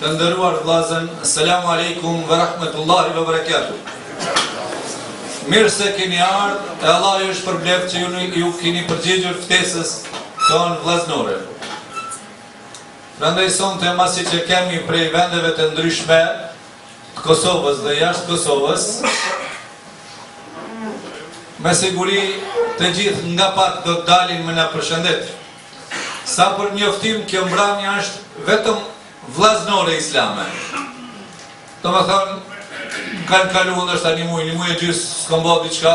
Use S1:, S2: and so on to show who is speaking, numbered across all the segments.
S1: Të nderuar vllazën, Selam Alejkum ve Rahmetullahi ve Berekatu. Mirë se kini ardhë, e Allah ju shpërbleftë që ju, ju kini përgjigjur ftesës tonë vllaznore. Prandaj sonte masi që kemi prej vendeve të ndryshme të Kosovës dhe jashtë Kosovës, me siguri të gjithë nga pak do të dalin me na përshëndetë. Sa për njoftim kjo mbramje është vetëm vllaznore islame. Domethonë kanë kalu ndoshta ni muj, ni muj e gjysmë, s'kem bo diçka.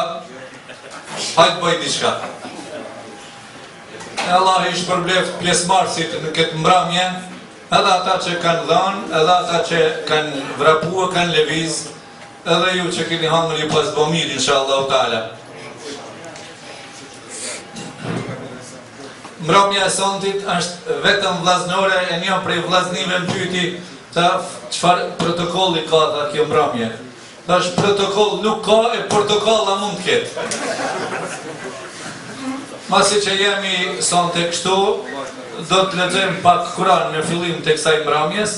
S1: Hajt bajmë diçka. E Allah i shpërbleftë pjesëmarrësit në këtë mbramje, edhe ata që kanë dhanë, edhe ata që kanë vrapu e kanë lëviz, Edhe ju që keni hangër ju paftë bo mirë, insha Allahu Teala. Mbramja e sontit është vetëm vllaznore e një prej vllaznive më pyeti tha çfarë protokolli ka tha kjo mbramje. Thashë protokoll nuk ka e protokoll as mund të ketë. Masi që jemi sonte kështu, do të lexojmë pak Kur'an në fillim të kësaj mbramjes.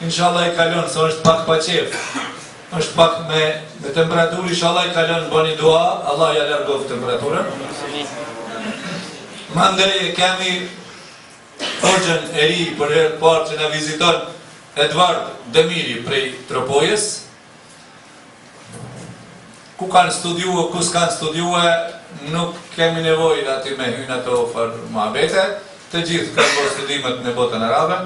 S1: Inshallah i kalon se është pak pa qef është pak me me temperaturë inshallah i kalon bani dua Allah ia largoftë temperaturën Mandej e kemi hoxhën e ri për herë parë që na viziton Edvard Demiri prej Tropojës Ku kanë studiue, ku s'kanë studiue, nuk kemi nevojë aty me hy në ato far muhabete, të gjithë kanë bo studimet në botën arabe.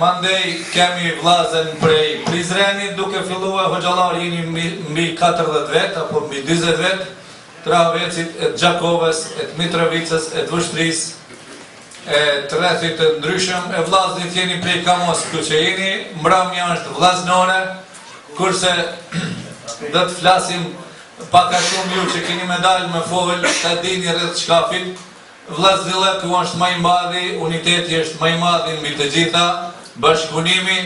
S1: Mandej kemi vllazën prej Prizrenit duke fillue, hoxhallar jeni mbi katërdhetë vetë apo mbi dyzet vetë, të Rahovecit, e të Gjakovës, e të Mitrovicës, e të Vushtrrisë, e t'rrethit të ndryshëm e vllaznit jeni prej kamos këtu që jeni mbramja është vllaznore kurse do të flasim pak a shumë ju që keni me dalë me fol ta dini rreth shkafit vllaznillëku është ma i madhi uniteti është ma i madhi mbi të gjitha bashkëpunimi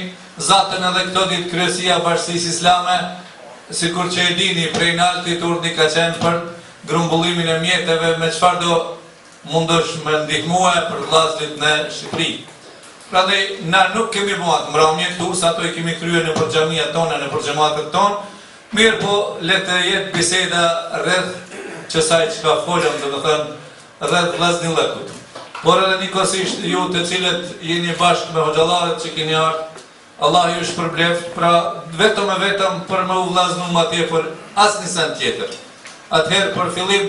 S1: zaten edhe këto ditë kryesia bashkësisë islame sikur që e dini prej naltit urdhni ka qenë për grumbullimin e mjeteve me çfarë do Mundësie me ndihmue për vllaznit në Shqipëri. Prandej na nuk kemi bo atë mbramje këtu, se ato i kemi krye nëpër xhamiat tona, nëpër xhematet tonë, mirëpo le të jetë biseda rreth qësaj çka folëm, domethënë rreth vllaznillëkut. Por edhe njëkohësisht ju të cilët jeni bashkë me hoxhallarët që keni ardhë, Allah ju shpërbleftë, pra vetëm e vetëm për me u vllaznu ma tepër, asnjë send tjetër. Atëherë për fillim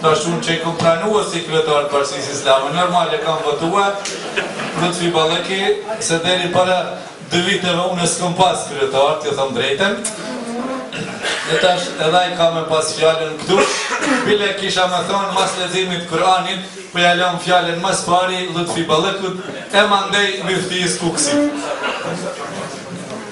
S1: Tash unë që kam pranuar si kryetar Bashkësisë Islame, normal e kam votuar, Lutfi Balleki, se deri para dy viteve unë s'kam pas kryetar, të them drejtën, dhe tash edhe ai ka me pas fjalën këtu, bile kisha me thonë mas leximit t'Kur'anit, po ja lom fjalën mas pari, Lutfi Ballekut, e mandej myftisë Kukësit.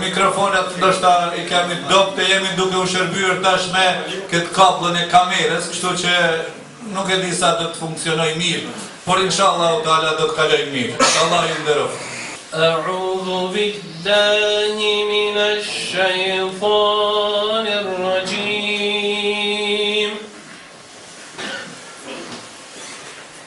S1: Mikrofonat ndoshta i kemi dobët e jemi duke u shërbyer tash me këtë kabllën e kamerës, kështu që nuk e di sa do të funksionojë mirë, por inshallahu teala do të kalojë mirë. Allahu ju
S2: nderoftë. A'udhu billahi minash shejtanir rajim.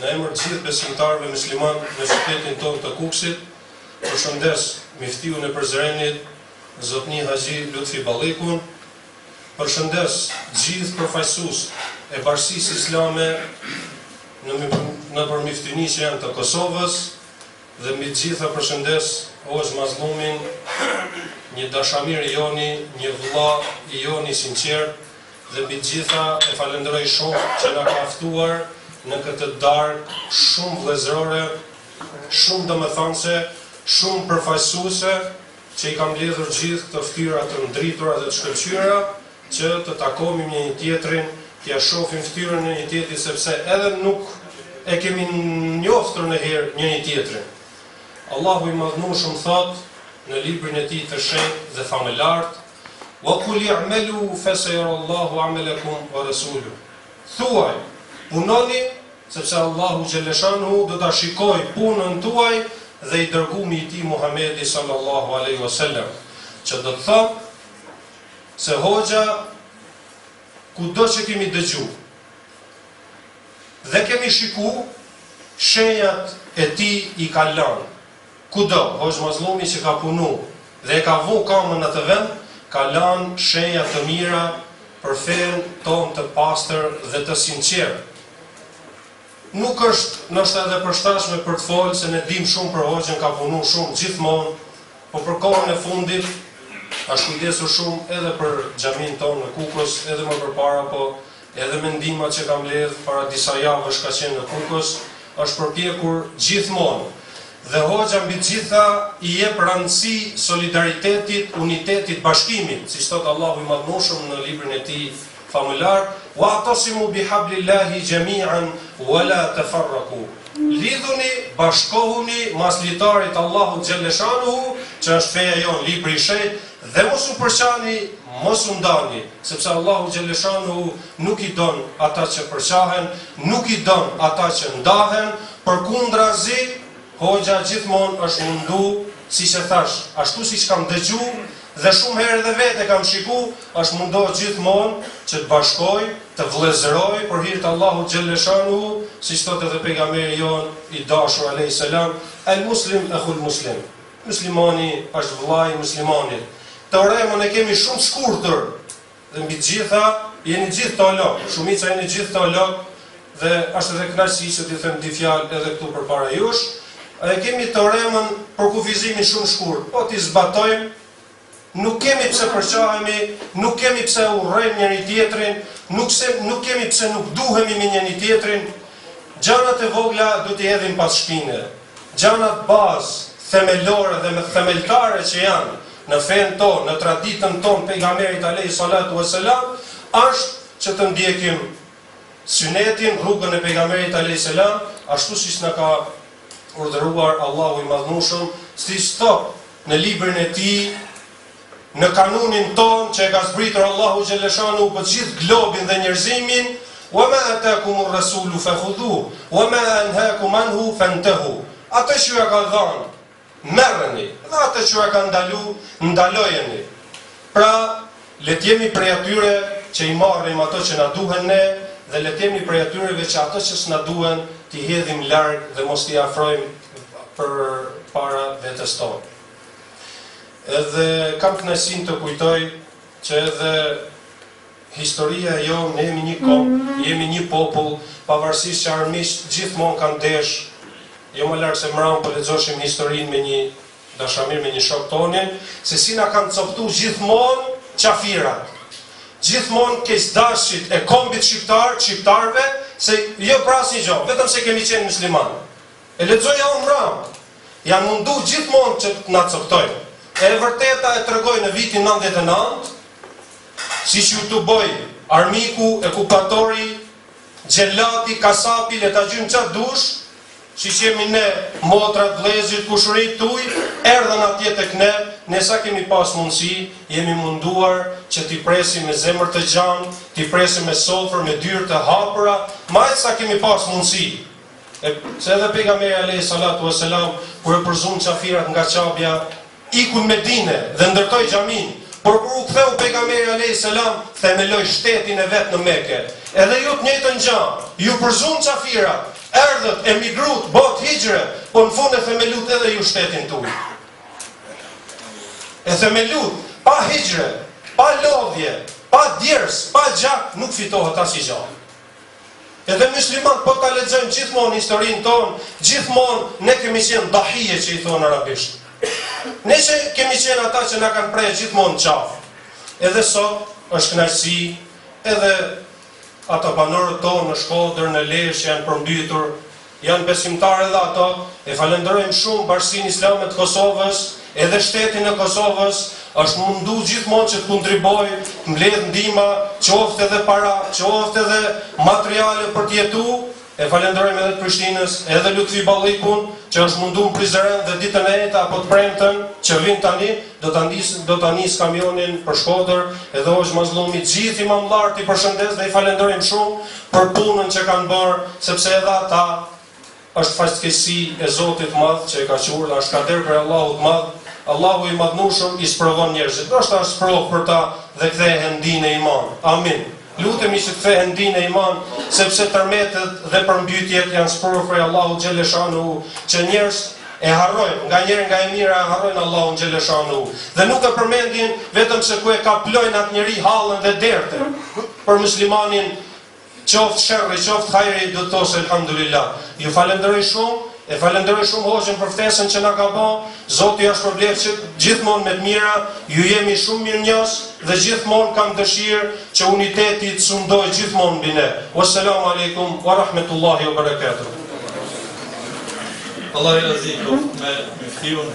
S2: Në emër të gjithë besimtarëve myslimanë në qytetin tonë të Kukësit, përshëndes myftiun e Prizrenit, zotni Haxhi Lutfi Ballikun, përshëndes gjithë përfaqësuesit e Bashkësisë Islame nëpër myftini që janë të Kosovës
S3: dhe mbi të gjitha përshëndes Hoxhë Mazllumin, një dashamir i joni, një vëlla i joni i sinqertë, Dhe mbi të gjitha e falënderoj shumë që na ka ftuar në këtë darkë shumë vëllazërore, shumë domethënëse, shumë përfaqësuese, që i ka mbledhur gjithë këto fytyra të ndritura dhe të shkëlqyera, që të takohemi me njëri-tjetrin, t'ia shohim fytyrën njëri-tjetrit sepse edhe nuk e kemi njoftur njëherë njëri-tjetrin. Allahu i Madhnushëm thotë në librin e tij të shenjtë dhe famëlartë, Wa kul i'malu fa sayara Allahu 'amalakum wa rasuluh. Thuaj, punoni, sepse Allahu xhelle shanuhu do ta shikojë punën tuaj dhe i dërgumi i tij Muhamedi sallallahu alejhi wa sellem. Që do të thotë se hoxha kudo që kemi dëgju dhe kemi shiku shenjat e tij i ka lanë. Kudo, hoxhë Mazllumi që ka punu dhe e ka vu kamën në atë vend, ka lanë shenja të mira për fenë tonë të pastër dhe të sinqertë. Nuk është ndoshta e përshtatshme për të folë se ne dimë shumë për hoxhën ka punu shumë gjithmonë, po për kohën e fundit është kujdesur shumë edhe për xhaminë tonë në Kukës edhe më përpara po Edhe me ndihmat që ka mbledh para disa javësh ka qenë në Kukës, është përpjekur gjithmonë. Dhe Hoxha mbi të gjitha i jep randësi solidaritetit, unitetit, bashkimit, siç thotë Allahu i Madhnushëm në librin e tij famëlartë, Wa'tasimu bi hablillahi jami'an wa la tafarraku, Lidhuni, bashkohuni, mas litarit të Allahut xhelleshanuhu, që është feja jonë, libri i shejtë, dhe mos u përçani, mos u ndani. Sepse Allahu xheleshanuhu nuk i don ata që përçahen, nuk i don ata që ndahen, përkundrazi, hoxha gjithmonë është mundu, siç e thashë, ashtu siç kam dëgju dhe shumë herë edhe vetë e kam shiku, është mundu gjithmonë që të bashkojë, të vëllezërojë për hir të Allahut xheleshanuhu, siç thotë edhe pejgamberi jonë i dashur alejhi selam, El-Muslim ehul-Muslim. Muslimani është vllai i muslimanit. Teoremën e kemi shumë shkurtër dhe mbi gjitha jeni gjithë teolog, shumica jeni gjithë teolog dhe është edhe knaqësi që t'i them dy fjalë edhe këtu përpara jush. E kemi teoremën për kufizimin shumë shkurt, po t'i zbatojmë Nuk kemi pse përçahemi, nuk kemi pse urrejmë njëri tjetrin, nuk, nuk kemi pse nuk duhemi me njëri tjetrin. Gjanat e vogla do t'i hedhim pas shpine. Gjanat bazë, themelore dhe themeltare që janë në fenë tonë, në traditën tonë, pejgamberit alejhi salatu ue selam është që të ndjekim synetin, rrugën e pejgamberit alejhi selam ashtu siç na ka urdhëruar Allahu i madhnueshëm, siç thotë në librin e tij, në kanunin tonë që e ka zbritur Allahu xheleshanuhu për gjithë globin dhe njerëzimin, "Wa ma atakum ar-rasulu fakhudhuhu, wa ma anhaakum anhu fantahu." Atë që u ka dhanë, merreni, dhe atë që ua ka ndalu, ndalojeni. Pra, le të jemi prej atyre që i marrim ato që na duhen ne dhe le të jemi prej atyreve që ato që s'na duhen t'i hedhim larg dhe mos t'i afrojmë përpara vetes tonë. Edhe kam kënaqësinë të kujtoj që edhe historia jonë, ne jemi një komb, jemi një popull, pavarësisht që armiqtë gjithmonë kanë dashë, jo më larg se mramë po lexoshim historinë me një dashamirë me një shok tonin, se si na kanë copëtu gjithmonë qafirat, gjithmonë keqdashësit e kombit shqiptar, shqiptarëve, se jo për asnjë gjë, vetëm se kemi qenë muslimanë. E lexoja unë mramë, janë mundu gjithmonë që të na copëtojnë. E vërteta e tregoi në vitin nëntëdhjetë e nëntë, siç ju dëboi armiku okupatori, Xhelati kasapi le ta qujmë ça të dush siç jemi ne motrat vllezërit kushërinjtë tuaj erdhën atje tek ne ne sa kemi pas mundësi jemi munduar që t'i presim me zemër të gjanë t'i presim me sofër me dyer të hapura me aq sa kemi pas mundësi se edhe pejgamberi alejhi salatu vesselam kur e përzunë qafirat nga qabja Iku në Medine dhe ndërtoi xhaminë, por kur u ktheu Pejgamberi alejhi selam, themeloi shtetin e vet në Mekë. Edhe ju të njëjtën gja, ju përzunë qafirat, erdhët, emigrutë, bëtë hixhre, po në fund e themelutë edhe ju shtetin tuj. E themelutë, pa hixhre, pa lodhje, pa djersë, pa gjak, nuk fitohet asnji gja. Edhe myslimanët po ta lexojmë gjithmonë historinë tonë, gjithmonë ne kemi qenë dahije që i thonë arabisht. Ne që kemi qenë ata që na kanë prerë gjithmonë qafë. Edhe sot është kënaqësi, edhe ata banorët tonë në Shkodër, në Lezhë që janë përmbytur, Janë besimtarë edhe ato, e falenderojmë shumë Bashkësinë Islame të Kosovës, edhe shtetin e Kosovës, është mundu gjithmonë që të kontribojë, të mbledhë ndihma, qoftë edhe para, qoftë edhe materiale për të jetu, e falenderojmë edhe të Prishtinës, edhe Lutfi Ballikun, që është mundu në Prizren dhe ditën e enjte apo të premten, që vjen tani, Do ta nis do ta nis kamionin për Shkodër edhe Hoxhë Mazllumi gjithë imamllarët i përshëndes dhe i falënderojmë shumë për punën që kanë bërë sepse edhe ata është fatkeqësi e Zotit madh që e ka çu dhe është kader prej Allahut madh Allahu i madhnueshëm i sprovon njerëzit ndoshta është sprovë për ta dhe kthehen në din e iman Amin. Lutemi që të kthehen në din e iman, sepse tërmetet dhe përmbytjet janë sprovë prej Allahut xhelle shanuhu që njerzt e harrojnë, nganjëherë nga e mira e harrojnë Allahun xhelle shanuhu dhe nuk e përmendin vetëm se kur e kaplojnë atë njeri hallet dhe dertet. Për muslimanin qoftë sherri qoftë hajri do të thotë elhamdulilah. Ju falënderoj shumë. E falenderoj shumë hoxhën për ftesën që na ka ba, Zoti ja shpërbleftë gjithmonë me të mira, ju jemi shumë mirënjohës dhe gjithmonë kam dëshirë që uniteti të sundojë gjithmonë mbi ne. Wesselamu alejkum wa rahmetullahi wa barakatuh.
S1: Allah razi qoftë me
S4: myftiun.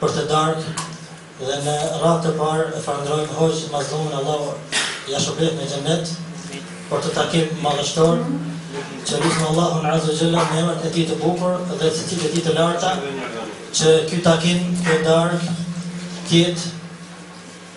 S4: Për këtë darkë dhe në radhë të parë e falënderojmë Hoxhë Mazllumin Allahu ja shpërbleftë me Xhennet për këtë takim madhështor që lusim Allahun Azza wa Jalla me emrat e tij të bukur dhe cilësitë e tij të larta që ky takim, kjo darkë të jetë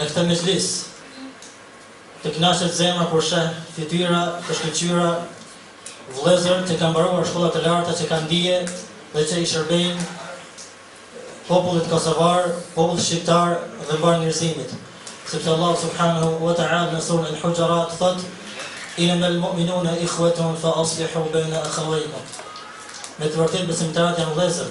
S4: Në këtë mexhlis të kënaqet zemra kur sheh fytyra të shkëlqyera vëllezër që kanë mbaruar shkolla të larta që kanë dije dhe që i shërbejnë popullit kosovar, popullit shqiptar dhe mbarë njerëzimit. Sepse Allah subhanahu wa ta'ala në surën Al-Hujurat thotë: "Innama al-mu'minuna ikhwatun fa aslihu bayna akhawaykum." Me të vërtetë besimtarët janë vëllezër,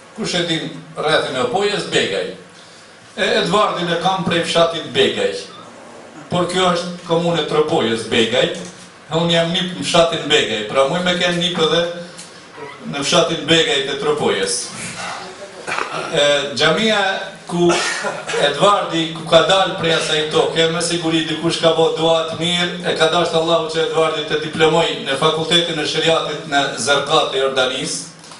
S1: Kush e din rrethin e Opojës, Begaj. E Edvardin e kam prej fshatit Begaj. Por kjo është komunë e Tropojës, Begaj. E unë jam nip në fshatin Begaj. Pra muj me kenë nip edhe në fshatin Begaj të Tropojës. E xhamia ku Edvardi ku ka dalë prej asaj toke, me siguri dikush ka bo dua të mirë, e ka dashtë Allahu që Edvardi të diplomojë në fakultetin e sheriatit në Zerka të Jordanisë,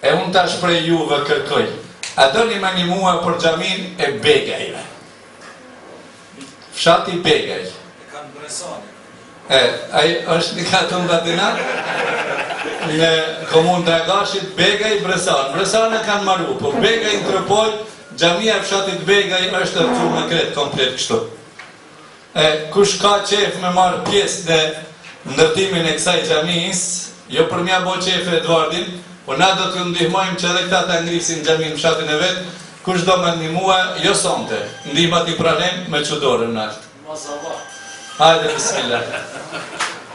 S1: E unë tash prej juve kërkoj, a doni me ndihmue për xhaminë e Begajve? Fshati Begaj.
S5: E kanë Bresani.
S1: E, ai është në katun Batinat, në komunë t'Dragashit, Begaj, Bresan. Bresan e kanë maru, po Begaj në Tropojë, xhamia e fshatit Begaj është rrëzu me krejt komplet kështu. E kush ka qejf me marrë pjesë në ndërtimin e kësaj xhamisë, jo për m'ia bo qejf Edvardit, po na do t'ju ndihmojmë që edhe këta ta ngritin xhaminë në fshatin e vet, kush do me ndihmue, jo sonte, ndihmat i pranojmë me çu dorën nalt.
S5: Mashallah.
S1: Hajde bismillah.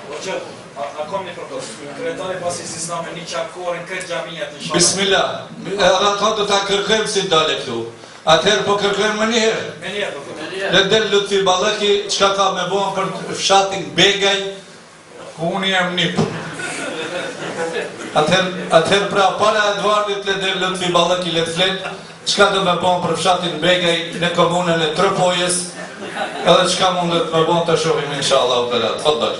S5: Hoxhë, a a kam një propozim? Kryetari Bashkësisë Islame, një qarkore n' krejt xhamiat inshallah.
S1: Bismillah. Edhe ata do ta kërkojmë si t'dalë këtu. Atëherë po kërkojmë më
S5: një herë,
S1: le të del Lutfi Ballëki çka ka me bo për fshatin Begaj ku unë jam nip. Atëherë, atëherë pra para Edvardit le të del Lutfi Ballëki le të flet çka do me bo për fshatin Begaj në komunën e Tropojës edhe çka mundet me bo të shohim inshallah. Tfaddal.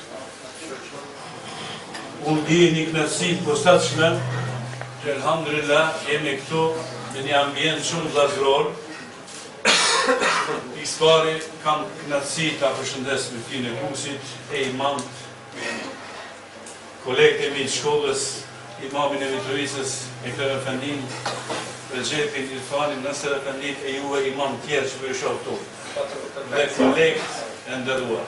S6: Unë ndij knaqësi të posaçme që elhamdulillah jemi këtu në një ambient shumë vllazëror. E s'pari kam knaqësi ta përshëndes myftinë e Kukësit e imamët kolegët e mi të shkollës, imamin e Mitrovicës, Fikret efendinë, Rexhepin, Irfanin, Enes efendinë e juve imam tjerë që po ju shoh këtu. Dhe kolegët e nderuar.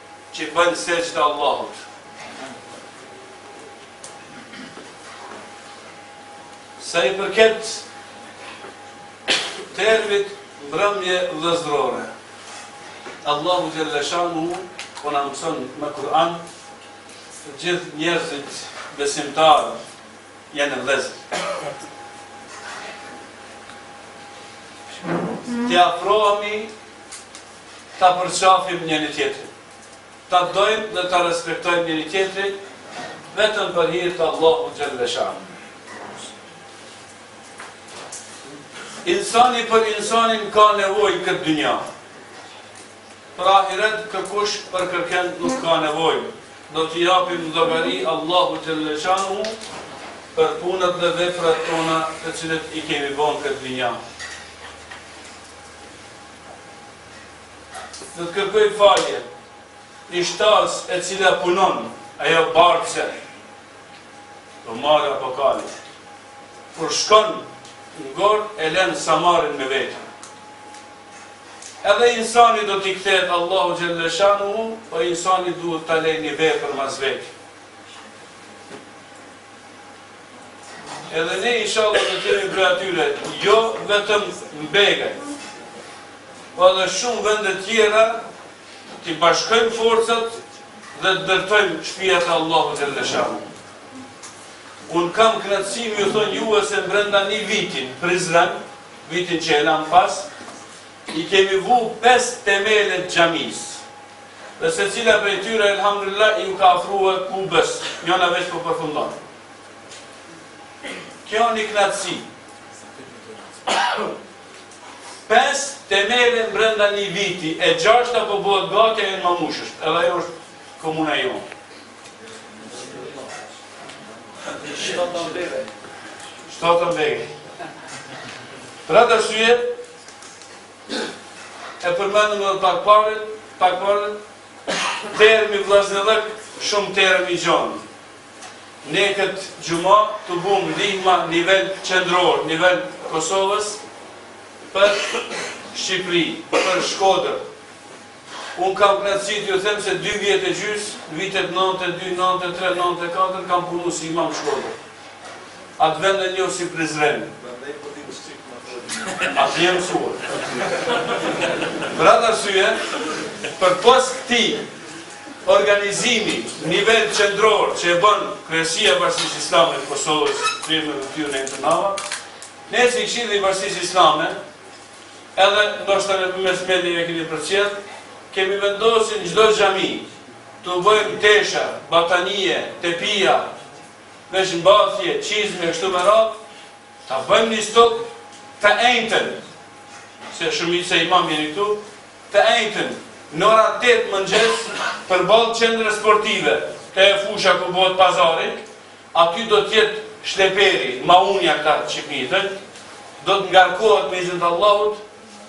S6: Që bënë sexhde Allahut. Sa i përket termit mbrëmje vllazërore, Allahu Xhelleshanuhu po na mëson në Kur'an, të gjithë njerëzit besimtarë janë vllezër. Të afrohemi ta përqafim njëri-tjetrin, ta dojmë dhe ta respektojmë njëri-tjetrin vetëm për hir të Allahut xhelle shanuhu. Insani për insanin ka nevojë n'këtë dynja. Për ahiret kërkush për kërken nuk ka nevojë. Do t'i japim llogari Allahut xhelle shanuhu për punët dhe veprat tona të cilat i kemi bon n'këtë dynja. Do të kërkoj falje një shtaz e cila punon ajo barkse gomari apo kali kur shkon në gorë e len samarin mas veti edhe insani do t'i kthehet Allahut xhelle shanuhu po insani duhet ta lejë një vepër mas vetë Edhe ne inshallah do të jemi prej atyre, jo vetëm në Begaj, po edhe shumë vende tjera t'i bashkojmë forcat dhe të ndërtojmë shpijat e Allahut xhelle shanuhu. Unë kam knatsinë t'ju thom juve se mbrenda një viti n'Prizren, vitin që e lamë pas, i kemi vu 5 temele t'xhamisë. Dhe secila prej tyre elhamdulillah iu ka ofrue kubes, njëna veç po përfundon. Kjo një knatësi. Pes temele mbrenda një viti, e gjashta po bëhet gati ajo n'Mamushë, edhe ajo është komuna e jonë. E shtata n'Begaj. E shtata n'Begaj. Pra të shujet, E përmendëm edhe pak pare, pak pare, termi vllaznillëk shumë term i gjon. Ne këtë xhuma tubojmë ndihma n'nivel qendror, n'nivel Kosovës për Shqipëri, për Shkodër. Unë kam kënaqësi t'ju them se dy vjet e gjys, vitet nëntë e dy, nëntë e tre, nëntë e katër, kam punu si imam n'Shkodër. Atë vend e njoh si Prizrenin. Prandaj po di shqip më thonë. Atje jam mësuar. Për atë arsye, përpos këtij organizimi n'nivel qendror që e bën Kryesia e Bashkisë Islame të Kosovës, çemë rrugën e Internava, ne si Këshilli i Bashkisë Islame Edhe ndoshta nëpërmes mediave keni përcjell, kemi vendosë që në çdo xhami tubojmë tesha, batanije, tepija, veç mbathje, çizme e kështu me radhë, ta bëjmë një stok të enjten, se shumica imam jeni këtu, të enjten, në ora tetë mëngjes përballë qendrës sportive, te fusha ku bëhet pazari, Aty do të jetë shleperi, maunja ka çi pritën, do të ngarkohet me izin të Allahut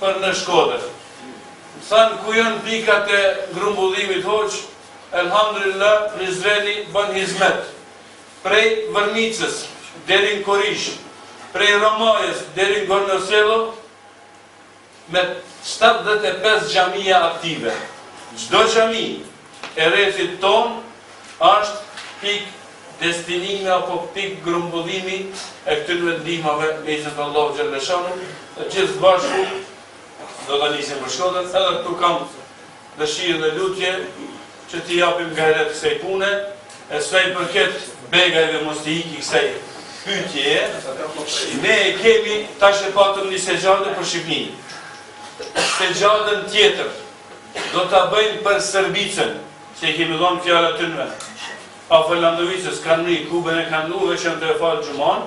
S6: për në Shkodër. Thanë ku janë pikat e grumbullimit hoxhë, elhamdulillah Prizreni bon hizmet. Prej Vërnicës deri në Korishë, prej Romajës deri në Gornosello, Me shtatëdhjetë e pesë xhamia aktive, çdo xhami e rrethit tonë është pikë destinimi apo pikë grumbullimi e këtyre ndihmave me izin të Allahut xhelleshanu, të gjithë bashku do ta nisim për Shkodër, edhe këtu kam dëshirë dhe lutje që t'i japim gajret kësej pune, e sa i përket begajve mos t'i iki kësej pytjeje, ne e kemi tash e patëm një sexhade për Shqipninë. Sexhaden tjetër, do ta bëjmë për Sërbicën, se i kemi dhonë fjallë aty në me. A Fërlandovicës kanë një kubën e kanë lutje që në ta falin xhumanë,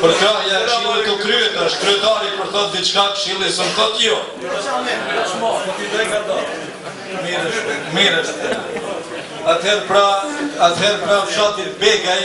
S6: Përkrahja e
S1: këshillit u krye tash, kryetari kur thotë diçka këshilli s'i thotë jo. Mirë është. Atëherë pra, atëherë pra fshati Begaj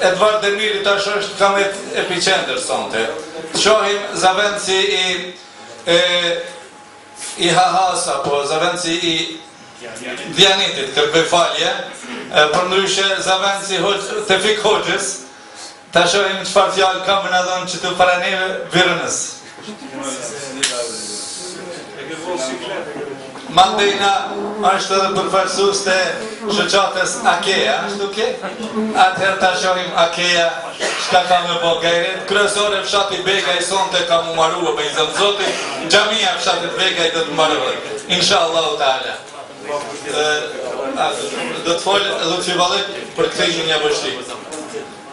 S1: Edvard Demiri tash është Kamet Epicenter sonte. Shohim zëvendësi i, i Hahas apo zëvendësi i Dijanetit kërkoj falje, përndryshe zëvendësi Hoxhë, Tefik Hoxhës, ta shohim çfarë fjalë ka me na dhënë që të para neve Virënës. Mandejna është edhe përfaqësues të shoqatës AKEA, është AKEA? Atëherë ta shohim AKEA çka ka me bë gajret. Kryesore fshati Begaj sonte ka m'u mbarua me izën t'Zotit, xhamia e fshatit Begaj do të mbarohet. Inshallah taala. Do të folë Lutfi Ballek për kthejnë një
S7: vështirë.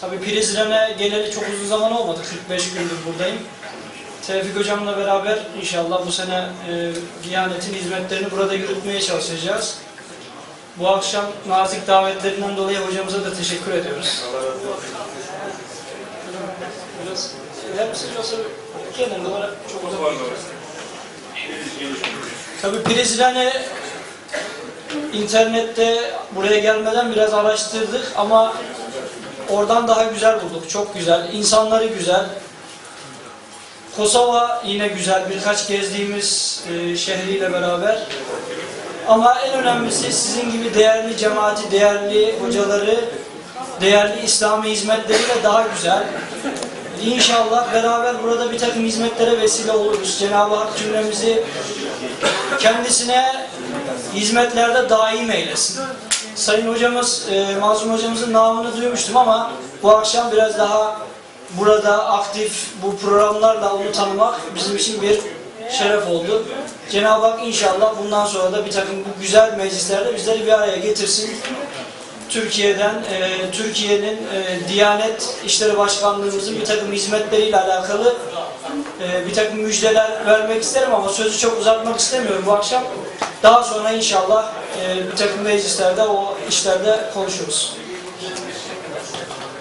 S7: Tabii Prizren'e geleli çok uzun zaman olmadı. 45 gündür buradayım. Tevfik Hocam'la beraber inşallah bu sene e, Diyanet'in hizmetlerini burada yürütmeye çalışacağız. Bu akşam nazik davetlerinden dolayı hocamıza da teşekkür ediyoruz. Tabii Prizren'i internette buraya gelmeden biraz araştırdık ama oradan daha güzel bulduk. Çok güzel. İnsanları güzel. Kosova yine güzel. Birkaç gezdiğimiz e, şehriyle beraber ama en önemlisi sizin gibi değerli cemaati, değerli hocaları, değerli İslami hizmetleriyle daha güzel. İnşallah beraber burada bir takım hizmetlere vesile oluruz. Cenab-ı Hak cümlemizi kendisine hizmetlerde daim eylesin. Sayın hocamız, e, Mazlum hocamızın namını duymuştum ama bu akşam biraz daha burada aktif bu programlarla onu tanımak bizim için bir şeref oldu. Cenab-ı Hak inşallah bundan sonra da bir takım bu güzel meclislerde bizleri bir araya getirsin. Türkiye'den, e, Türkiye'nin e, Diyanet İşleri Başkanlığımızın bir takım hizmetleriyle alakalı e, bir takım müjdeler vermek isterim ama sözü çok uzatmak istemiyorum bu akşam. Daha sonra inşallah e, bir takım meclislerde o işlerde konuşuruz.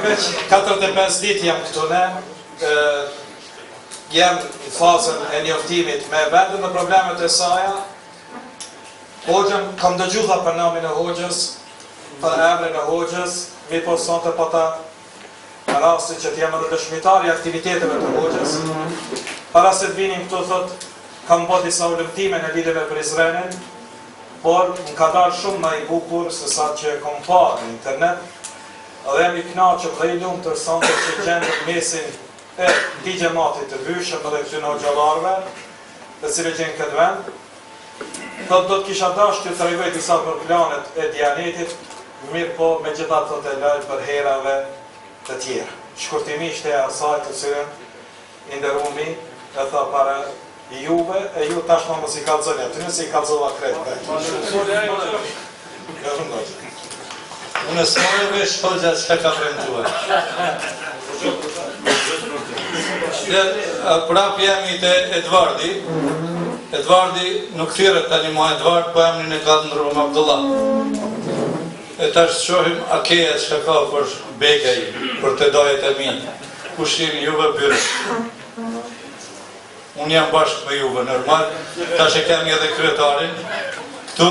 S8: Jam veç 45 dit jam këtu ne, jam në fazën e njoftimit me vendin dhe problemet e saja, Hoxhën, kam dëgju edhe për namin e Hoxhës, për emrin e Hoxhës, mirëpo sonte pata rastin që të jem edhe dëshmitar i aktiviteteve të Hoxhës, para se të vija këtu thot kam bërë disa hulumtime në lidhje me Prizrenin, por më ka dalë shumë më i bukur se sa që e kam parë në internet. Dhe jam i kënaqur dhe i lumtur sonte që gjendem në mesin e këtij xhamati të vyeshëm dhe këtyre hoxhallarëve, të cilët janë në këtë vend. Thotë do ta kisha dashtë t'ju tregoj disa për planet e Dianetit, mirëpo megjithatë do t'i laj për herave të tjera. Shkurtimisht e asaj të cilën i nderumi e tha para juve e ju tashmë mos i kallxoni aty se i kallxova krejt. Bravo Naçi.
S1: Unë s'mora vesh hoxha çka ka premtuar. Dhe prap jemi te Edvardi. Edvardi nuk thirret tani më Edvard, po emrin e ka ndrruar Abdullah. E tash shohim AKEA çka ka për Begaj, për të dajet e mi. Kush jeni juve byrë? Unë jam bashkë me juve, normal. Tash e kemi edhe kryetarin. Këtu,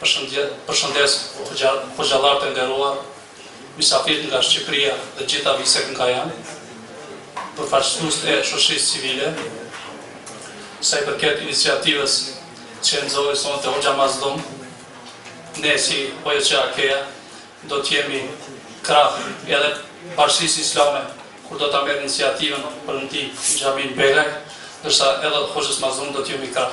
S9: Përshëndes hoxhallar të nderuar, mysafirtë nga Shqipëria dhe gjitha viset nga janë, përfaqësues e shoqërisë civile, sa i përket iniciativës që e nxori sonte hoxha Mazlum, ne si OJQ Akea do të jemi krah edhe bashkësisë islame kur do ta merr iniciativën për në ti xhamin Belek, ndërsa edhe hoxhës Mazlum do t'i jemi krah.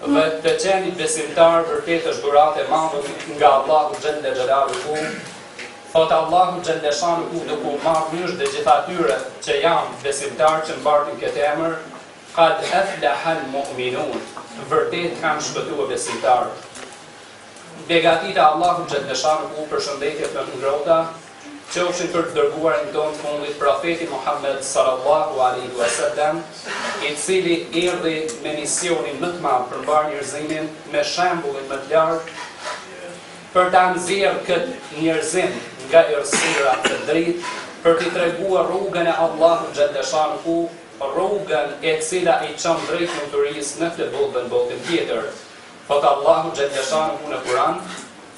S9: Dhe të qenit besimtar vërtet është dhuratë e madhe nga Allahu xhelle xhelaluhu. Thotë Allahu xhelle shanuhu duke marrë në shenjë gjithë atyre që janë besimtar që mbartin këtë emër, qad aflaha al-mu'minun. Vërtet kanë shpëtuar besimtarët. Begatit e Allahu xhelle shanuhu përshëndetjet më të ngrohta, Qofshin për të dërguarin tonë të fundit Profeti Muhammed sallallahu alaihi wasallam, i cili erdhi me misionin më të madh për mbarë njerëzimin me shembullin më të lartë për ta nxjerrë këtë njerëzim nga errësira në dritë për t'i treguar rrugën e Allahut xhelle shanuhu rrugën e cila i çon drejt lumturisë në këtë botë dhe në botën tjetër. Thotë Allahu xhelle shanuhu në Kur'an,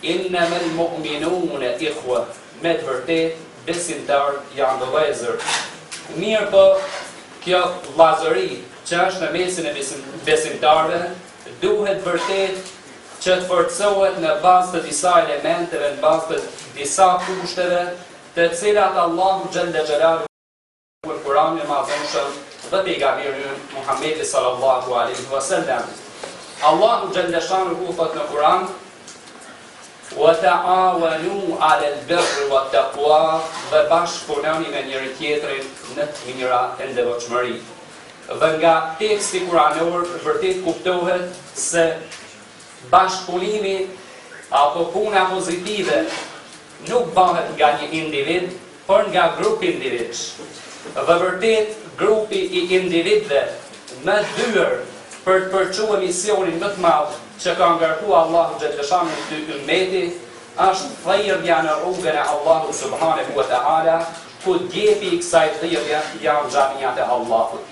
S9: Innemel mu'minune ihwe, me të vërtetë besimtarët janë vëllezër. Mirëpo, kjo vëllazëri që është në mesin e besimtarëve, duhet vërtet që të forcohet në bazë të disa elementeve, në bazë të disa kushteve, të cilat Allahu xhelle xhelalu Në Kuranin e Madhnueshëm dhe pejgamberi ynë Muhamedi sallallahu alaihi wasallam Allahu xhelle shanuhu thotë në Kur'an wa ta'awanu 'ala al-birri wa taqwa dhe bashkëpunoni me njëri tjetrin në të mira e në devotshmëri. Dhe nga teksti kuranor vërtet kuptohet se bashkëpunimi apo puna pozitive nuk bëhet nga një individ, Por nga grupi individësh. Dhe vërtet grupi i individëve me vyer për të përçue misionin më të madh që ka ngarkue Allahu xhelleshanu këtij ymmeti është thirrja në rrugën e Allahut subhanehu ve teala ku djepi i kësaj thirrje janë xhamiat e Allahut.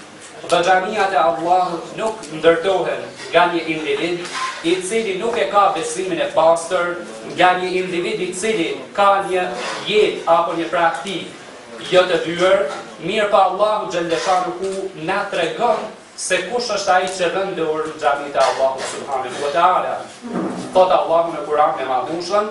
S9: Dhe xhamiat e Allahut nuk ndërtohen nga një individ i cili nuk e ka besimin e pastër, nga një individ i cili ka një jetë apo një praktikë jo të vyer, mirëpo Allahu xhelleshanuhu na tregon se kush është ai që vënë dorë në xhamiat e Allahut subhanehu ve teala. Thotë Allahu në Kur'anin e Madhëshëm,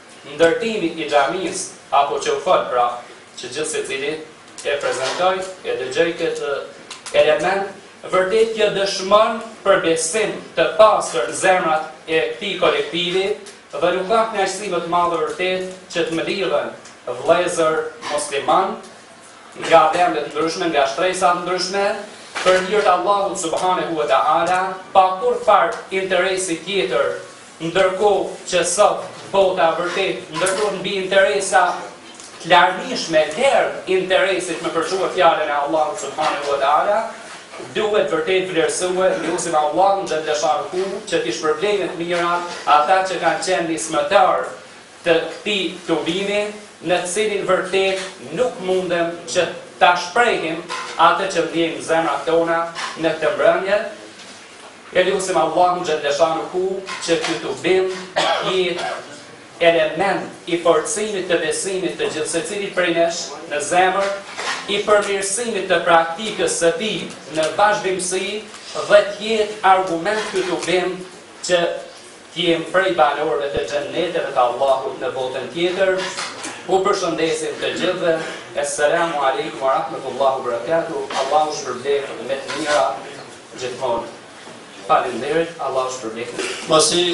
S9: Ndërtimi i xhamisë apo që u fol pra që gjithsecili e prezantoi e dëgjoi këtë element vërtet kjo dëshmon për besim të pastër në zemrat e këtij kolektivi dhe nuk ka kënaqësi më të madhe vërtet që të mlidhen vëllezër muslimanë nga vende të ndryshme nga shtresa të ndryshme për hir të Allahut subhanehu ve teala pa kurrfarë interesi tjetër Ndërkohë që sot bota vërtet ndërton mbi interesa të larmishme e tërë interesit me përçue fjalën e Allahut subhanehu ve teala, duhet vërtet vlerësue e lusim Allahun xhelle shanuhu që t'i shpërblejë me të mira ata që kanë qenë nismëtarë të këtij tubimi në të cilin vërtet nuk mundem që ta shprehim atë që ndjejmë në zemrat tona në këtë mbrëmje, E lusim Allahun xhelle shanu hu që ky tubim të jetë element i forcimit të besimit të gjithsecilit prej nesh në zemër, i përmirësimit të praktikës së tij në vazhdimësi dhe të jetë argument ky tubim që Të jemi prej banorëve të Xhenneteve të Allahut në botën tjetër Ju përshëndes të gjithëve Esselamu Alejkum wa Rahmetullahi wa Berekatuhu Allahu ju shpërbleftë me të mira gjithmonë
S10: Faleminderit Allahu ju
S1: shpërbleftë Mos i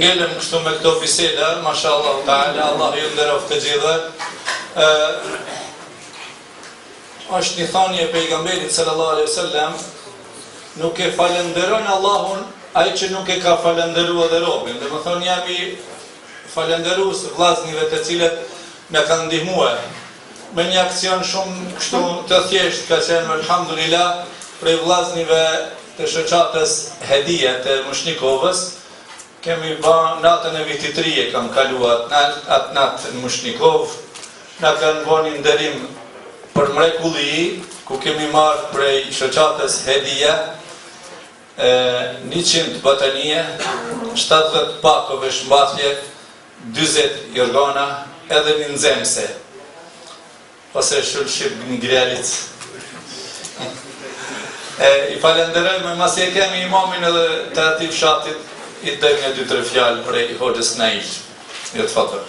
S1: ngelëm kështu me këto biseda Mashallahu Teala Allahu ju nderoftë të gjithëve Është një thanje e Pejgamberit sallallahu alejhi ve sellem, Nuk e falënderon Allahun ai që nuk e ka falënderuar edhe robin. Domethënë jami falënderues vllaznjve të cilët më kanë ndihmuar. Me një aksion shumë kështu të thjeshtë ka qenë alhamdulillah prej vllaznjve të shoqatës Hedija të Mushnikovës, Kemi ba natën e vitit të ri e kam kalu atë natë në Mushnikovë, na kanë ba një nderim për mrekulli ku kemi marrë prej shoqatës Hedija njëqind batanije, shtatëdhjetë pako veshmbathje, dyzet jorgana edhe një nxemëse. Ose shul shqip ngrelic. E i falenderoj me masi e kemi imamin edhe të ati fshatit i dojmë një dy tre fjalë
S11: për e i hoqës në ish. Jo të fatër.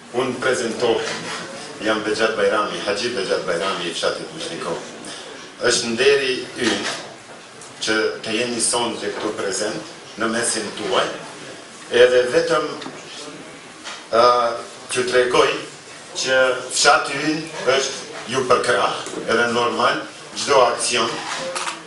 S11: Unë prezentohem, jam Bexhat Bajrami, haxhi Bexhat Bajrami i fshatit Mushnikovë. Është nderi ynë që të jeni sonte këtu prezent në mesin tuaj, edhe vetëm që t'ju tregoj që fshati ynë është ju përkrah, edhe normal
S10: çdo aksion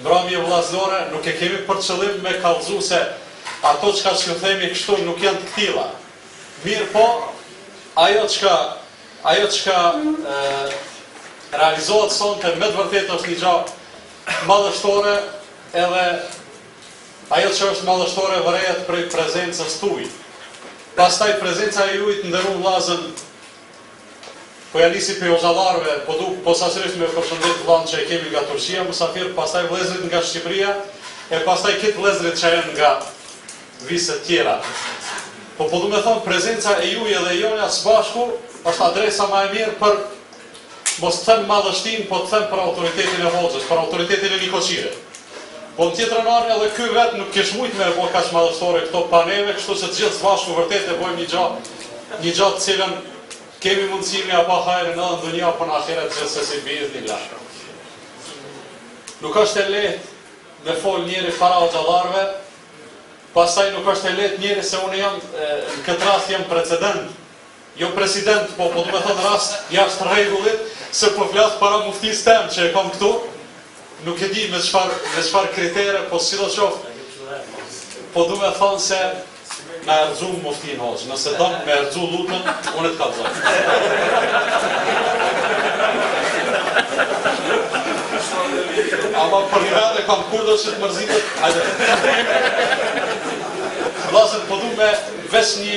S10: Mbrëmje vllazore, nuk e kemi për qëllim me kallxu se ato çka që ju themi kështu nuk janë të tilla. Mirëpo, ajo çka ajo çka realizohet sonte me të vërtetë është një gjë madhështore edhe ajo që është madhështore vërehet prej prezencës tuj. Pastaj prezenca e juaj të nderuar vllazën Po ja nisi prej hoxhallarëve, po du posaçërisht me përshëndet vllanë që e kemi nga Turqia musafir, pastaj vëllezërit nga Shqipëria e pastaj krejt vëllezërit që jan nga viset tjera. Po po du me thonë prezenca e juj edhe e jonja s'bashku është adresa ma e mirë për mos me thënë madhështinë, po të them për autoritetin e hoxhës, për autoritetin e nikoqirit. Po në tjetrën anë edhe ky vet nuk kish mujt me e bo kaq madhështore këtë pa neve kështu që të gjithë s'bashku vërtet e bojmë një gja një gja të cilën kemi mundësi me ja ba hajrin edhe në dunja po edhe në ahiret gjithsesi biiznillah nuk është e lehtë me fol njëri para hoxhallarëve pastaj nuk është e lehtë njëri se unë jam në këtë rast jam precedent Jo president po po domethënë rast jashtë rregullit se po flas para muftisë temë që e kam këtu nuk e di me çfarë me çfarë kritere po sidoqoftë po du me thonë se me e ndëgju muftinë hoxhë, nëse do me e ndëgju Lutën, unë të kallëzoj. Ama për një vete kam kur do që të mërzitët, hajde. Lasën, po du me vesh një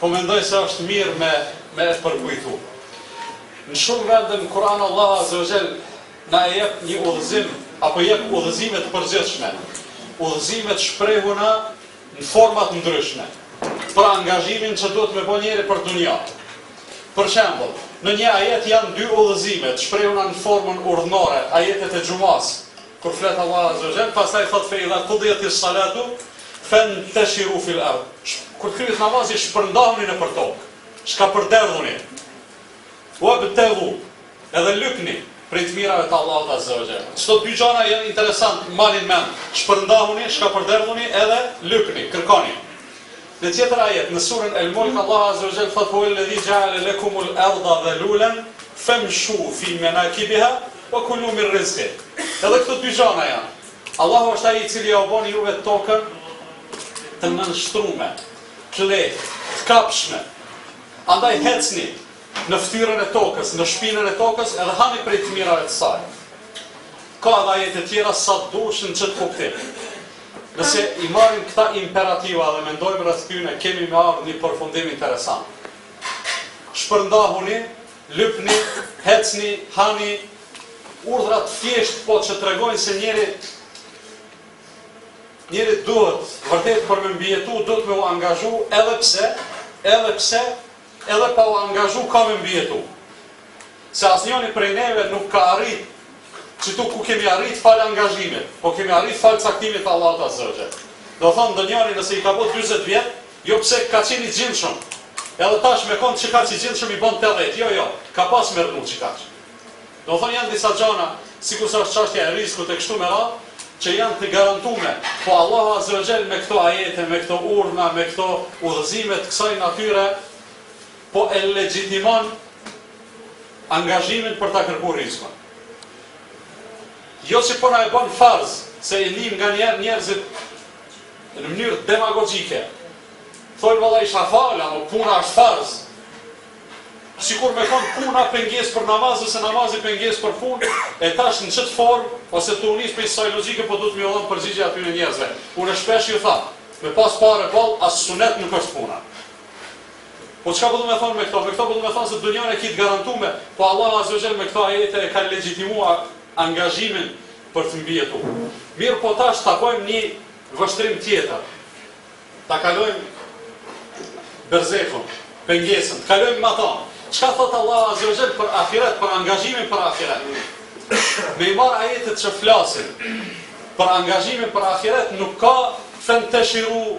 S10: Po mendoj se është mirë me me e përkujtu. Në shumë vende në Kur'an Allahu Azza wa Jall na e jep një udhëzim apo jep udhëzime të përgjithshme, udhëzime të shprehuna në forma të ndryshme për angazhimin që duhet me bo njeri për dunja. Për shembull, në një ajet janë dy udhëzime të shprehuna në formën urdhënore, ajetet e xhumasë, Kur flet Allahu azze o xhel, pastaj thotë fe idha kudijetis salatu fenteshiru fil ard, kur të kryhet namazi shpërndahuni nëpër tokë, shkapërderdhuni, wabteghu, edhe lypni, prej të mirave të Allahut azze o xhel. Këto dy gjona janë interesant, mbani në mend, shpërndahuni, shkapërderdhuni edhe lypni, kërkoni. Në tjetër ajet, në surën El-Mulk, Allahu azze wa xhell thotë, Huwelledhî ja'ale lekumul ardha dhelûlen, femshû fî menâkibihâ, wa kulû min rizqih. Edhe këto dy gjana janë. Allahu është Ai i Cili jau bën juve tokën të nënshtrume, të lehtë, të kapshme. Andaj ecni në fytyrën e tokës, në shpinën e tokës edhe hani prej të mirave të saj. Ka edhe ajete tjera sa dush në këtë kuptim. Nëse i marrim këta imperativa dhe mendojmë rreth ktyne, kemi me ardhë një përfundim interesant. Shpërndahuni, lypni, ecni, hani, urdhra të thjeshtë po që tregojnë se njeri duhet vërtet për me mbijetu duhet me u angazhu edhe pse edhe pse edhe pa u angazhu ka me mbijetu. se asnjëri prej neve nuk ka arrit qëtu ku kemi arrit fal angazhimit, po kemi arrit fal caktimit të Allahut azze o xhel. Do thonë ndonjëri nëse i ka bo dyzet vjet, jo pse ka qenë i gjindshëm, edhe tash me kon qëkaq i gjindshëm i bon tetëdhjetë, jo jo, ka pas me rrnu qëkaq. Do thonë janë disa gjana, sikurse është çashtja e rizkut e kështu me radhë, që janë të garantume, po Allahu azze o xhel me këto ajete, me këto urdhna, me këto udhëzime të kësaj natyre, Po e legjitimon angazhimin për ta kërkuar Rizkun. Jo që po na e bën farz, se e dim nganjëherë njerëzit në mënyrë demagogjike. Thonë valla isha falë, po puna është farz. Sikur me kon puna pengesë për namazin, ose namazi pengesë për punë, e tash në qet formë, ose tu u nis prej kësaj logjike, po duhet me dhon përgjigje atyne njerëzve. Unë shpesh ju tham, me pas pare boll, as sunet nuk është puna. Po çka po du me thonë me këto? Me këto po du me thonë se dunjanë e ki të garantume, po Allahu azze o xhel me këto ajete e ka legjitimua angazhimin për të mbijetu. Mirëpo tash ta bëjmë një vështrim tjetër. Ta kalojmë berzehun, pengesën, të kalojmë matan. Çka thotë Allahu azze o xhel për ahiret, për angazhimin për ahiret? Me i marrë ajetet që flasin për angazhimin për ahiret nuk ka fenteshiru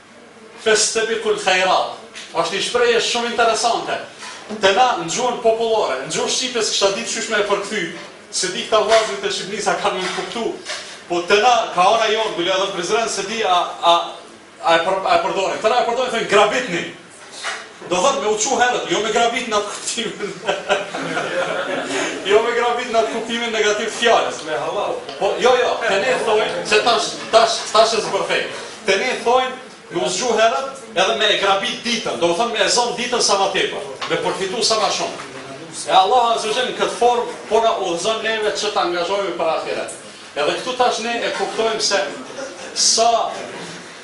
S10: Festebiqul Khairat është një shprehje shumë interesante te na në gjuhën popullore, në gjuhë shqipe s'kisha ditë qysh me e përkthy, se di këta vllazërit e Shqipnisë a kanë me më kuptu, po te na ka ana jonë, bile edhe në Prizren se di a a a e përdorin, te na e përdorin thonë grabitni. Do thot me u çu herët, jo me grabit në atë kuptimin. jo me grabit në atë kuptimin negativ të fjalës.
S5: Me halal.
S10: Po, jo, jo, te ne thoin, se tash, tash, tash e zbërthej. Te ne thoin, me u zgju herët, edhe me e grabit ditën, do thot me e zon ditën sa ma tepër, me përfitu sa ma shumë. E Allah azze ve xhel në këtë formë, po na udhëzon neve që të angazhohemi për ahiret. Edhe këtu tash ne e kuptojmë se sa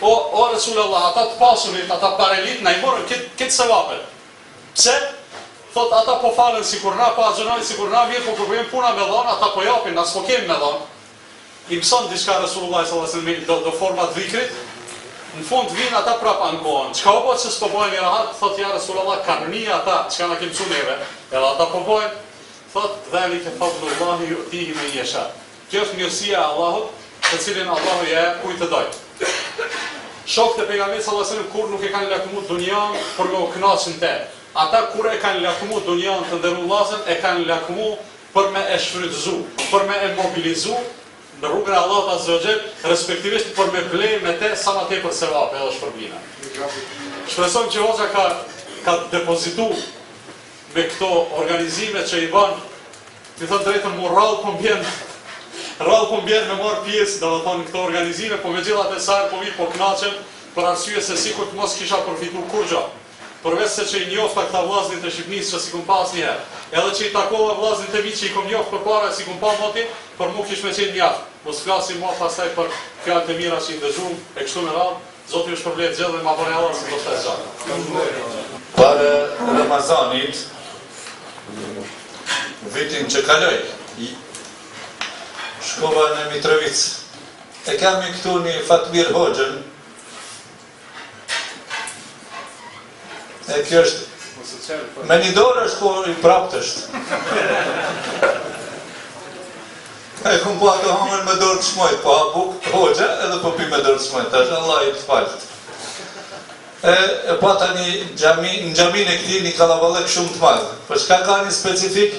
S10: O o Resulallah ata të pasurit ata parelit na i morën krejt krejt sevapet pse thot ata po falen sikur na po agjërojn sikur na mirëpo kur po vjen puna me dhon ata po japin na s'po kem me dhon i mëson diçka Resulullah sallallahu alaihi wasallam do do format dhikrit në fund vin ata prap ankohen çka u bë se s'po bëhemi rahat thon ja Resulullah kanë ni ata çka na ke mësu neve edhe ata po bëjnë thot dhalike fadlullahi yu'tihi men yasha Kjo është mirësia e Allahut, të cilin Allahu ia jep kujt të dojë. Shokët e Pejgamberit sallallahu alejhi ve sellem kurrë nuk e kanë lakmu dunjanë për me u kënaqë në te. Ata kur e kanë lakmu dunjanë të nderuar vëllezër e kanë lakmu për me e shfrytëzu, për me e mobilizu në rrugën e Allahut azze ve xhel, respektivisht për me ble me te sa ma tepër sevape edhe shpërblime. Shpresojmë që hoxha ka ka depozitu me këto organizime që i bën ti thon drejtën mu rrallë po m'bjen rrallë po m'bjen me marr pjesë domethënë në këto organizime po megjithatë sa herë po vi po kënaqem për arsye se sikur të mos kisha përfitu kurgjo përveç se që i njofta këta vllaznit e Shqipnisë që s'i kum pa asnjëherë edhe që i takova vllaznit e mi që i kom njoft përpara e s'i kum pa moti për mu kish me qenë mjaft mos flasim mo pastaj për fjalët e mira që i ndëgjum e kështu me radhë Zoti ju shpërbleft gjellë ma bëni Allah se do shtaj gjatë.
S1: Para Ramazanit vitin që kaloj shkova në Mitrovic e kam ni këtu një Fatmir Hoxhën E kjo është me një dorë është po i praptë është. E kum pa ato hongër me dorë të majt, po ha bukë, po hoxha, edhe po pi me dorë të majt, ta shë Allah i të falët. E, e pata një xhami, në xhamin e këti një kallaballëk shumë të madhë, por po çka ka një specifik,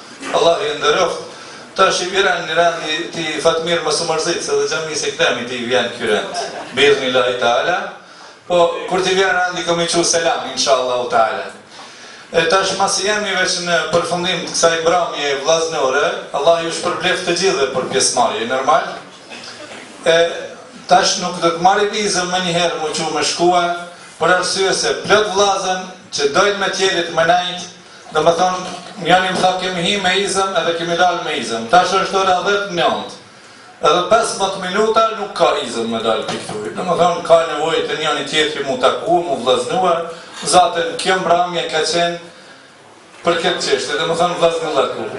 S1: Allahu ju nderoftë. Tash i vjen rendi ti Fatmir mos u mërzit se dhe xhamisë e Kremit i vjen ky rend. Biiznillahi taala. Po kur t'i vjen rendi kemi me i çu selam inshallahu taala. E tash masi jemi veç në përfundim të kësaj mbramje vllaznore, Allahu ju shpërbleftë të gjithëve për pjesëmarrje, normal. E tash nuk do të marri vizën menjëherë m'u çu me shku për arsye se plot vllazën që dojnë me tjerit më nejt Domethënë, njani më tha kemi hi me izën edhe kemi dalë me izën. Tash është ora dhjetë e njanë. Edhe pesëmbëdhjetë minuta nuk ka izën me dalë prej këtu. Domethënë, ka nevojë te njani tjetri mu taku, mu vllaznue. Zaten, kjo mbramje ka qenë për këtë çështje, domethënë vllaznëllaku.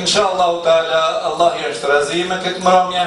S1: Inshallahu teala, Allahu është razi me këtë
S12: mbramje.